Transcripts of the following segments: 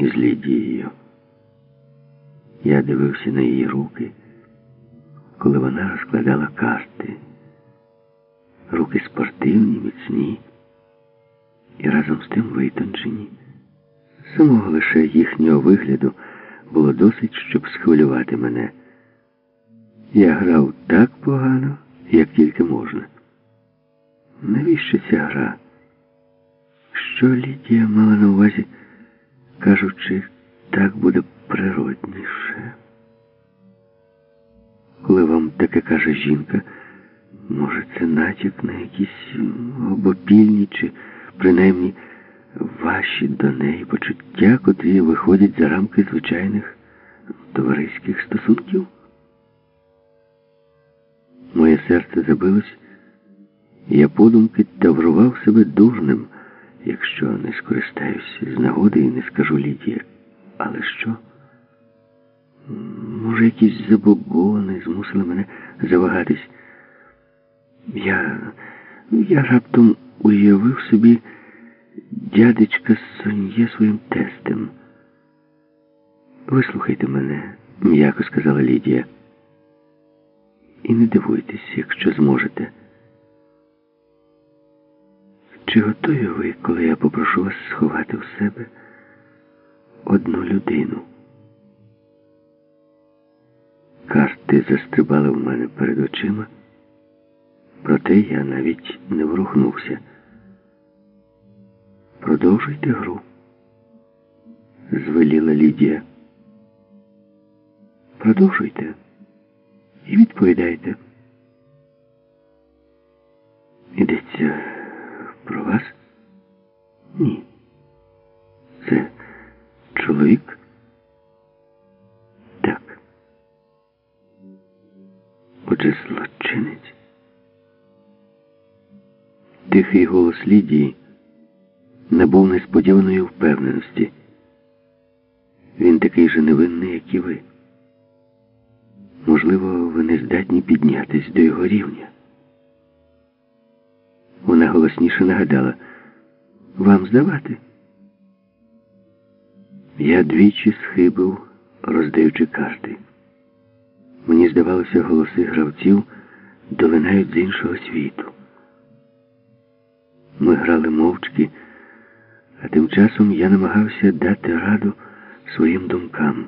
із Лідією. Я дивився на її руки, коли вона розкладала карти. Руки спортивні, міцні і разом з тим витончені. Самого лише їхнього вигляду було досить, щоб схвилювати мене. Я грав так погано, як тільки можна. Навіщо ця гра? Що Лідія мала на увазі, кажучи, так буде природніше? Коли вам таке каже жінка, може це натяк на якісь обопільні чи принаймні ваші до неї почуття, котрі виходять за рамки звичайних товариських стосунків? Моє серце забилось, і я подумки таврував себе дурним, якщо не скористаюсь з нагоди і не скажу Лідії. Але що? Може, якісь забобони змусили мене завагатись. Я, я раптом уявив собі дядечка Сон'є своїм тестем. Вислухайте мене, м'яко сказала Лідія. І не дивуйтесь, якщо зможете. Чи готові ви, коли я попрошу вас сховати в себе одну людину? Карти застрибали в мене перед очима, проте я навіть не врухнувся. Продовжуйте гру, звеліла Лідія. Продовжуйте і відповідайте. Йдеться про вас? Ні. Це чоловік? Так. Отже, злочинець. Тихий голос Лідії набув несподіваної впевненості. Він такий же невинний, як і ви. Можливо, ви не здатні піднятись до його рівня. Вона голосніше нагадала вам здавати. Я двічі схибив, роздаючи карти. Мені здавалося, голоси гравців долинають з іншого світу. Ми грали мовчки, а тим часом я намагався дати раду своїм думкам.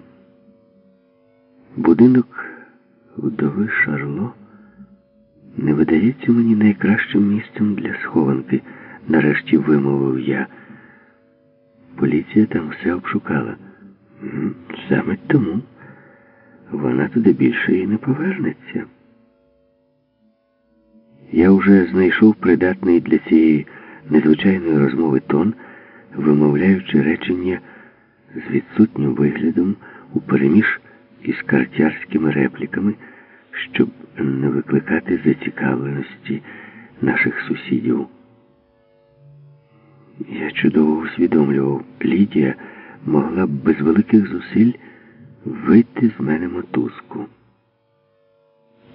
Будинок вдови Шарло не видається мені найкращим місцем для схованки, нарешті вимовив я. Поліція там все обшукала. Саме тому вона туди більше і не повернеться. Я вже знайшов придатний для цієї незвичайної розмови тон, вимовляючи речення з відсутнім виглядом у переміж із картярськими репліками, щоб не викликати зацікавленості наших сусідів. Я чудово усвідомлював, Лідія могла б без великих зусиль вийти з мене мотузку.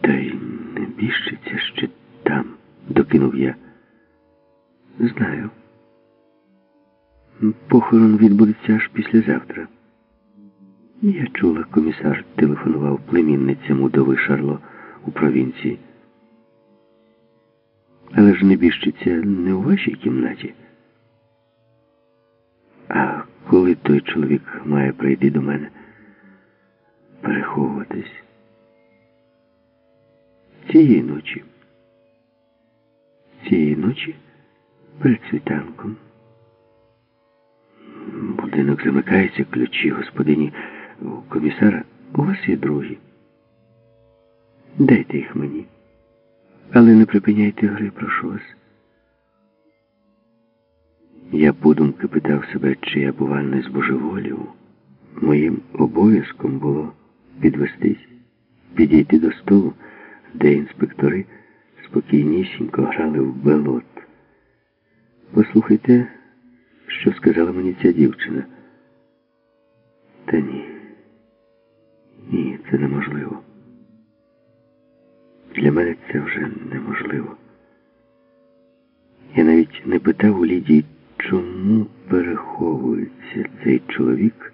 Та й не біщиться ще там, докинув я. Знаю. Похорон відбудеться аж післязавтра. Я чула, комісар телефонував племінницям удови Шарло у провінції. Але ж небіжчиця не у вашій кімнаті. А коли той чоловік має прийти до мене, переховуватись цієї ночі. Цієї ночі перед світанком. Будинок замикається, ключі господині комісара. У вас є другі. Дайте їх мені. Але не припиняйте гри, прошу вас. Я подумки питав себе, чи я, бува, не збожеволів. Моїм обов'язком було підвестись, підійти до столу, де інспектори спокійнісінько грали в белот. Послухайте, що сказала мені ця дівчина. Та. Ні, це неможливо. Для мене це вже неможливо. Я навіть не питав у Лідії чому переховується цей чоловік